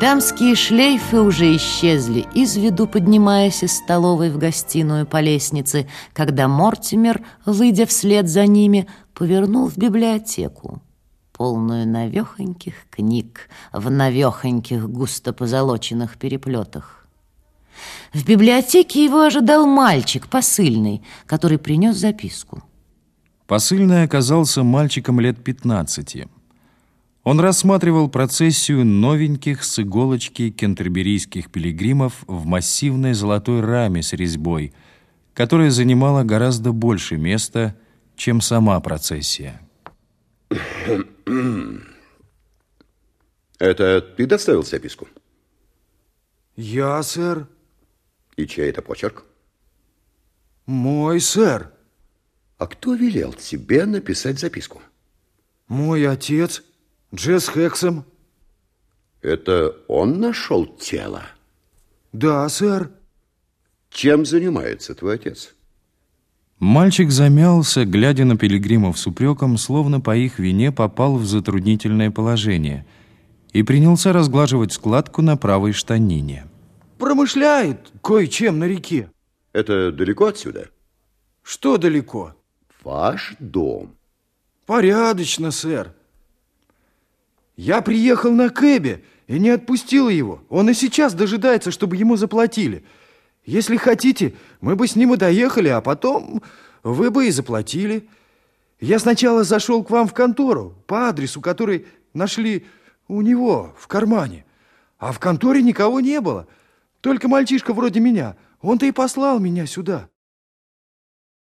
Дамские шлейфы уже исчезли из виду, поднимаясь из столовой в гостиную по лестнице, когда Мортимер, выйдя вслед за ними, повернул в библиотеку, полную навехоньких книг в навехоньких густо позолоченных переплетах. В библиотеке его ожидал мальчик, посыльный, который принес записку. Посыльный оказался мальчиком лет пятнадцати. Он рассматривал процессию новеньких с иголочки кентерберийских пилигримов в массивной золотой раме с резьбой, которая занимала гораздо больше места, чем сама процессия. Это ты доставил записку? Я, сэр. И чей это почерк? Мой, сэр. А кто велел тебе написать записку? Мой отец, Джесс Хексом. Это он нашел тело? Да, сэр. Чем занимается твой отец? Мальчик замялся, глядя на пилигримов с упреком, словно по их вине попал в затруднительное положение, и принялся разглаживать складку на правой штанине. Промышляет кое-чем на реке. Это далеко отсюда? Что далеко? Ваш дом. Порядочно, сэр. Я приехал на Кэбе и не отпустил его. Он и сейчас дожидается, чтобы ему заплатили. Если хотите, мы бы с ним и доехали, а потом вы бы и заплатили. Я сначала зашел к вам в контору по адресу, который нашли у него в кармане. А в конторе никого не было. Только мальчишка вроде меня. Он-то и послал меня сюда.